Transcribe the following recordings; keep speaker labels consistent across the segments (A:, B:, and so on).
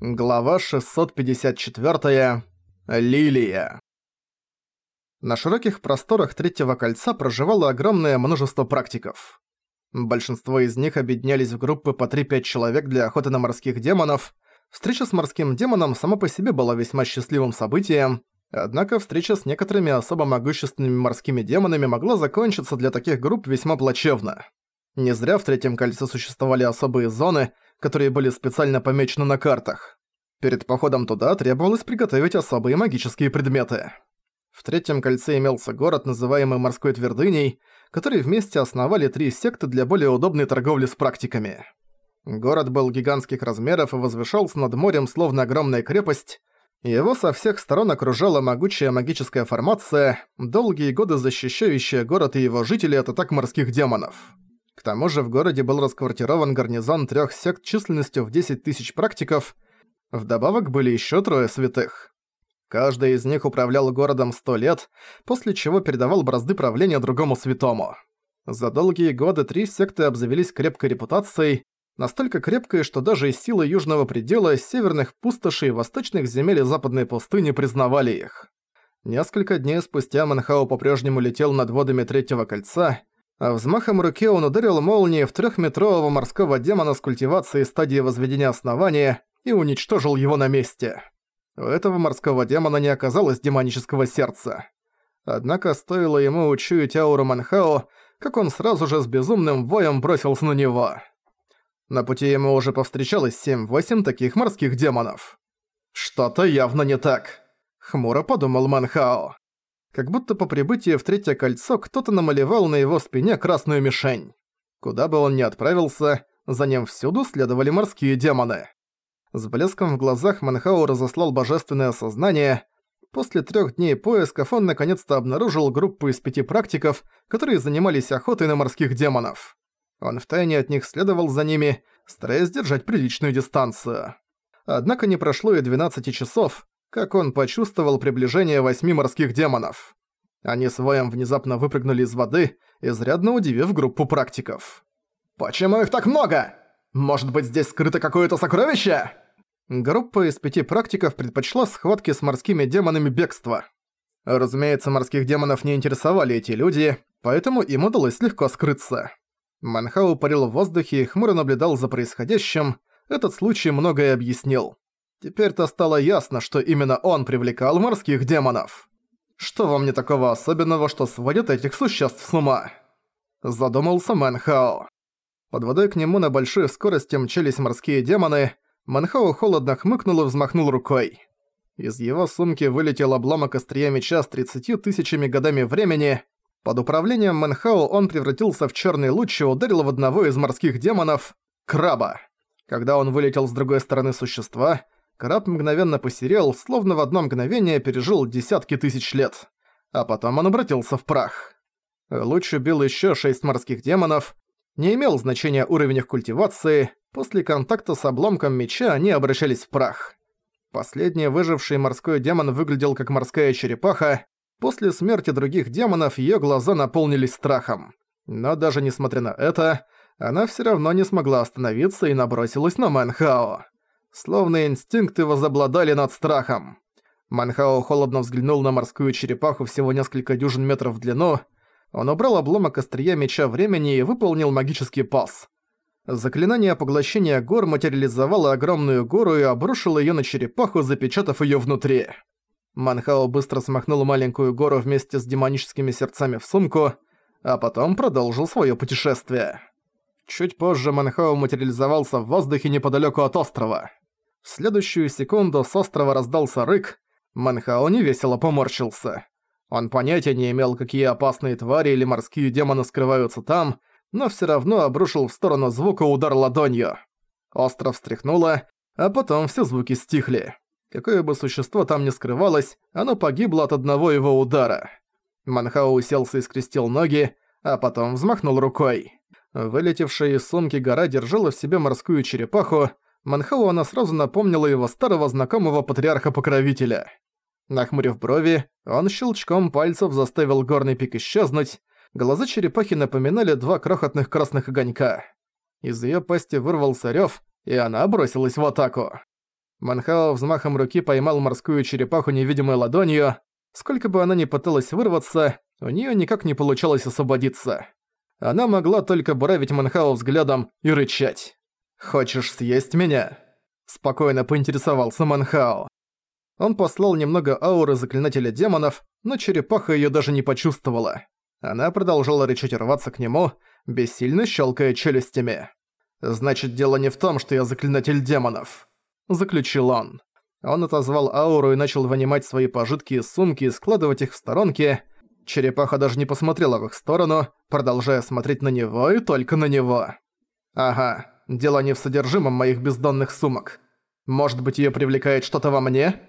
A: Глава 654. Лилия. На широких просторах Третьего Кольца проживало огромное множество практиков. Большинство из них объединялись в группы по 3-5 человек для охоты на морских демонов. Встреча с морским демоном сама по себе была весьма счастливым событием, однако встреча с некоторыми особо могущественными морскими демонами могла закончиться для таких групп весьма плачевно. Не зря в Третьем Кольце существовали особые зоны – которые были специально помечены на картах. Перед походом туда требовалось приготовить особые магические предметы. В Третьем кольце имелся город, называемый Морской Твердыней, который вместе основали три секты для более удобной торговли с практиками. Город был гигантских размеров и возвышался над морем словно огромная крепость, его со всех сторон окружала могучая магическая формация, долгие годы защищающая город и его жителей от атак морских демонов. Тому же в городе был расквартирован гарнизон трех сект численностью в 10 тысяч практиков, вдобавок были еще трое святых. Каждый из них управлял городом сто лет, после чего передавал бразды правления другому святому. За долгие годы три секты обзавелись крепкой репутацией, настолько крепкой, что даже из силы южного предела, северных пустошей, восточных земель и западной пустыни признавали их. Несколько дней спустя Манхао по-прежнему летел над водами Третьего Кольца, а взмахом руки он ударил молнией в трехметрового морского демона с культивацией стадии возведения основания и уничтожил его на месте. У этого морского демона не оказалось демонического сердца. Однако стоило ему учуять ауру Манхао, как он сразу же с безумным воем бросился на него. На пути ему уже повстречалось 7-8 таких морских демонов. «Что-то явно не так», — хмуро подумал Манхао как будто по прибытии в Третье Кольцо кто-то намалевал на его спине красную мишень. Куда бы он ни отправился, за ним всюду следовали морские демоны. С блеском в глазах Манхау разослал божественное сознание. После трех дней поисков он наконец-то обнаружил группу из пяти практиков, которые занимались охотой на морских демонов. Он втайне от них следовал за ними, стараясь держать приличную дистанцию. Однако не прошло и 12 часов, как он почувствовал приближение восьми морских демонов. Они с воем внезапно выпрыгнули из воды, изрядно удивив группу практиков. «Почему их так много? Может быть, здесь скрыто какое-то сокровище?» Группа из пяти практиков предпочла схватки с морскими демонами бегства. Разумеется, морских демонов не интересовали эти люди, поэтому им удалось легко скрыться. Манхау парил в воздухе и хмуро наблюдал за происходящим, этот случай многое объяснил. Теперь-то стало ясно, что именно он привлекал морских демонов. Что во мне такого особенного, что сводит этих существ с ума? Задумался Мэнхао. Под водой к нему на большой скорости мчались морские демоны, Мэнхао холодно хмыкнул и взмахнул рукой. Из его сумки вылетел обломок острия меча с 30 тысячами годами времени. Под управлением Мэнхао он превратился в черный луч и ударил в одного из морских демонов – краба. Когда он вылетел с другой стороны существа – Краб мгновенно посерел, словно в одно мгновение пережил десятки тысяч лет. А потом он обратился в прах. Луч убил еще шесть морских демонов. Не имел значения уровень их культивации, после контакта с обломком меча они обращались в прах. Последний выживший морской демон выглядел как морская черепаха. После смерти других демонов ее глаза наполнились страхом. Но даже несмотря на это, она все равно не смогла остановиться и набросилась на Мэнхао. Словно инстинкты возобладали над страхом. Манхао холодно взглянул на морскую черепаху всего несколько дюжин метров в длину. Он убрал обломок острия меча времени и выполнил магический пас. Заклинание поглощения гор материализовало огромную гору и обрушило её на черепаху, запечатав её внутри. Манхао быстро смахнул маленькую гору вместе с демоническими сердцами в сумку, а потом продолжил своё путешествие. Чуть позже Манхао материализовался в воздухе неподалёку от острова. В следующую секунду с острова раздался рык, Манхао невесело поморщился. Он понятия не имел, какие опасные твари или морские демоны скрываются там, но всё равно обрушил в сторону звука удар ладонью. Остров встряхнуло, а потом все звуки стихли. Какое бы существо там ни скрывалось, оно погибло от одного его удара. Манхао уселся и скрестил ноги, а потом взмахнул рукой. Вылетевшая из сумки гора держала в себе морскую черепаху, Манхау она сразу напомнила его старого знакомого патриарха-покровителя. Нахмурив брови, он щелчком пальцев заставил горный пик исчезнуть, глаза черепахи напоминали два крохотных красных огонька. Из её пасти вырвался рёв, и она бросилась в атаку. Манхао взмахом руки поймал морскую черепаху невидимой ладонью. Сколько бы она ни пыталась вырваться, у неё никак не получалось освободиться. Она могла только буравить Манхао взглядом и рычать. «Хочешь съесть меня?» Спокойно поинтересовался Манхао. Он послал немного ауры заклинателя демонов, но черепаха её даже не почувствовала. Она продолжала рычать и рваться к нему, бессильно щелкая челюстями. «Значит, дело не в том, что я заклинатель демонов», — заключил он. Он отозвал ауру и начал вынимать свои пожитки из сумки и складывать их в сторонки. Черепаха даже не посмотрела в их сторону, продолжая смотреть на него и только на него. «Ага, дело не в содержимом моих бездонных сумок. Может быть, её привлекает что-то во мне?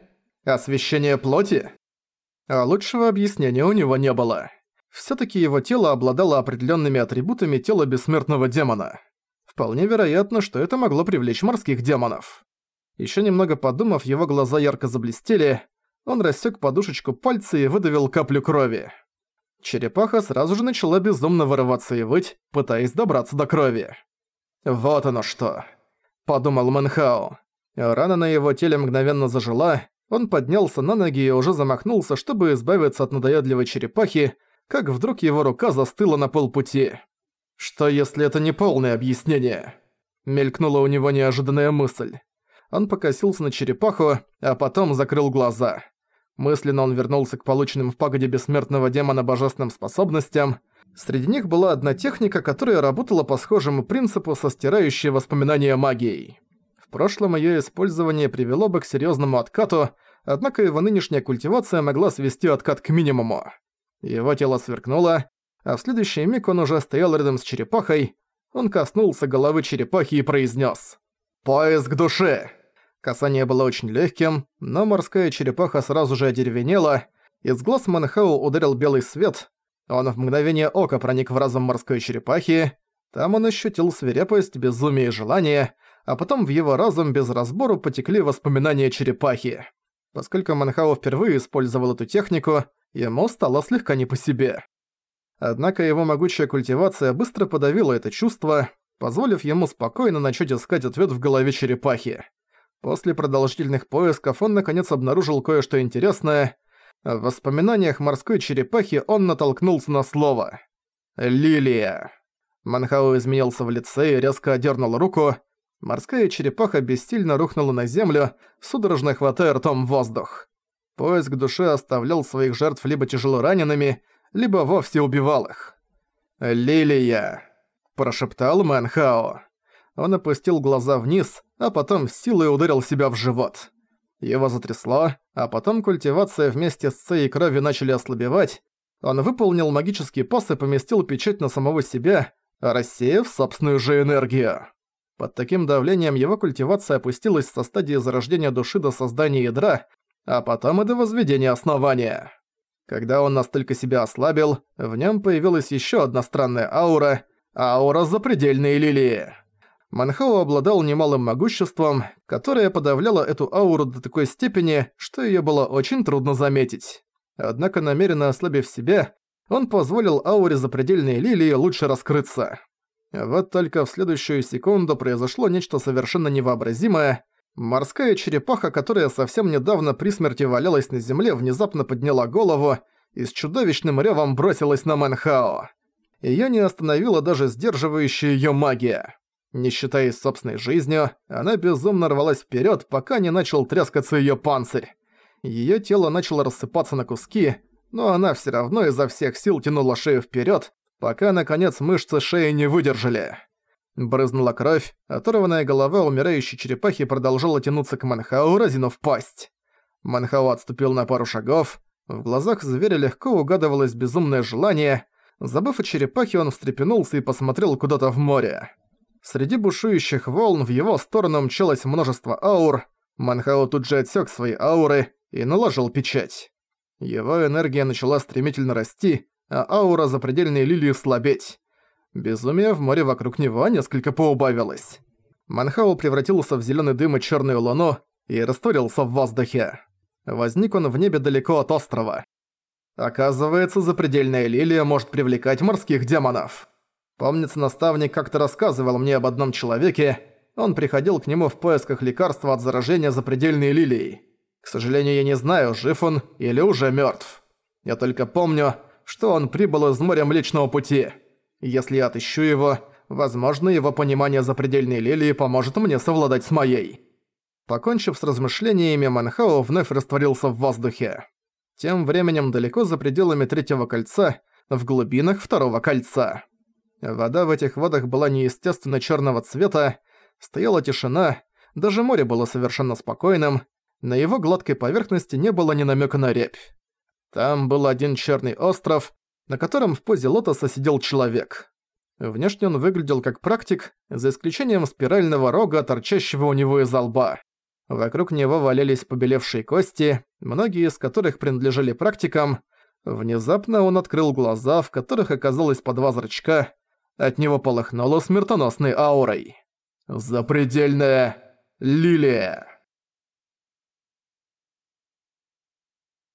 A: Освещение плоти?» А лучшего объяснения у него не было. Всё-таки его тело обладало определёнными атрибутами тела бессмертного демона. Вполне вероятно, что это могло привлечь морских демонов. Ещё немного подумав, его глаза ярко заблестели, он рассек подушечку пальца и выдавил каплю крови. Черепаха сразу же начала безумно вырываться и выть, пытаясь добраться до крови. «Вот оно что!» – подумал Мэнхао. Рана на его теле мгновенно зажила, он поднялся на ноги и уже замахнулся, чтобы избавиться от надоедливой черепахи, как вдруг его рука застыла на полпути. «Что если это не полное объяснение?» Мелькнула у него неожиданная мысль. Он покосился на черепаху, а потом закрыл глаза. Мысленно он вернулся к полученным в пагоде бессмертного демона божественным способностям. Среди них была одна техника, которая работала по схожему принципу со стирающей воспоминания магией. В прошлом её использование привело бы к серьёзному откату, однако его нынешняя культивация могла свести откат к минимуму. Его тело сверкнуло, а в следующий миг он уже стоял рядом с черепахой. Он коснулся головы черепахи и произнес: «Поиск души!» Касание было очень легким, но морская черепаха сразу же одеревенела, из глаз Манхау ударил белый свет, он в мгновение ока проник в разум морской черепахи, там он ощутил свирепость, безумие и желание, а потом в его разум без разбору потекли воспоминания черепахи. Поскольку Манхау впервые использовал эту технику, ему стало слегка не по себе. Однако его могучая культивация быстро подавила это чувство, позволив ему спокойно начать искать ответ в голове черепахи. После продолжительных поисков он наконец обнаружил кое-что интересное. В воспоминаниях морской черепахи он натолкнулся на слово. «Лилия». Манхау изменился в лице и резко одернул руку. Морская черепаха бессильно рухнула на землю, судорожно хватая ртом воздух. Поиск души оставлял своих жертв либо тяжело ранеными, либо вовсе убивал их. «Лилия», – прошептал Манхао. Он опустил глаза вниз, а потом с силой ударил себя в живот. Его затрясло, а потом культивация вместе с цей и крови начали ослабевать. Он выполнил магический пас и поместил печать на самого себя, рассеяв собственную же энергию. Под таким давлением его культивация опустилась со стадии зарождения души до создания ядра, а потом и до возведения основания. Когда он настолько себя ослабил, в нем появилась еще одна странная аура – аура запредельной лилии. Манхао обладал немалым могуществом, которое подавляло эту ауру до такой степени, что её было очень трудно заметить. Однако намеренно ослабив себя, он позволил ауре запредельной лилии лучше раскрыться. Вот только в следующую секунду произошло нечто совершенно невообразимое. Морская черепаха, которая совсем недавно при смерти валялась на земле, внезапно подняла голову и с чудовищным рёвом бросилась на Манхао. Её не остановила даже сдерживающая её магия. Не считаясь собственной жизнью, она безумно рвалась вперед, пока не начал трескаться ее панцирь. Ее тело начало рассыпаться на куски, но она все равно изо всех сил тянула шею вперед, пока, наконец, мышцы шеи не выдержали. Брызнула кровь, оторванная голова умирающей черепахи продолжала тянуться к Манхау, разинув пасть. Манхау отступил на пару шагов, в глазах зверя легко угадывалось безумное желание. Забыв о черепахе, он встрепенулся и посмотрел куда-то в море. Среди бушующих волн в его сторону мчалось множество аур. Манхао тут же отсек свои ауры и наложил печать. Его энергия начала стремительно расти, а аура запредельной лилии слабеть. Безумие в море вокруг него несколько поубавилось. Манхао превратился в зеленый дым и черную луну и растворился в воздухе. Возник он в небе далеко от острова. Оказывается, запредельная лилия может привлекать морских демонов. Помнится, наставник как-то рассказывал мне об одном человеке. Он приходил к нему в поисках лекарства от заражения запредельной лилией. К сожалению, я не знаю, жив он или уже мертв. Я только помню, что он прибыл из моря Млечного Пути. Если я отыщу его, возможно, его понимание запредельной лилии поможет мне совладать с моей. Покончив с размышлениями, Манхао вновь растворился в воздухе. Тем временем далеко за пределами третьего кольца, в глубинах второго кольца. Вода в этих водах была неестественно черного цвета, стояла тишина, даже море было совершенно спокойным, на его гладкой поверхности не было ни намека на репь. Там был один черный остров, на котором в позе лотоса сидел человек. Внешне он выглядел как практик, за исключением спирального рога, торчащего у него из лба. Вокруг него валялись побелевшие кости, многие из которых принадлежали практикам. Внезапно он открыл глаза, в которых оказалось по два зрачка. От него полыхнуло смертоносной аурой. «Запредельная лилия!»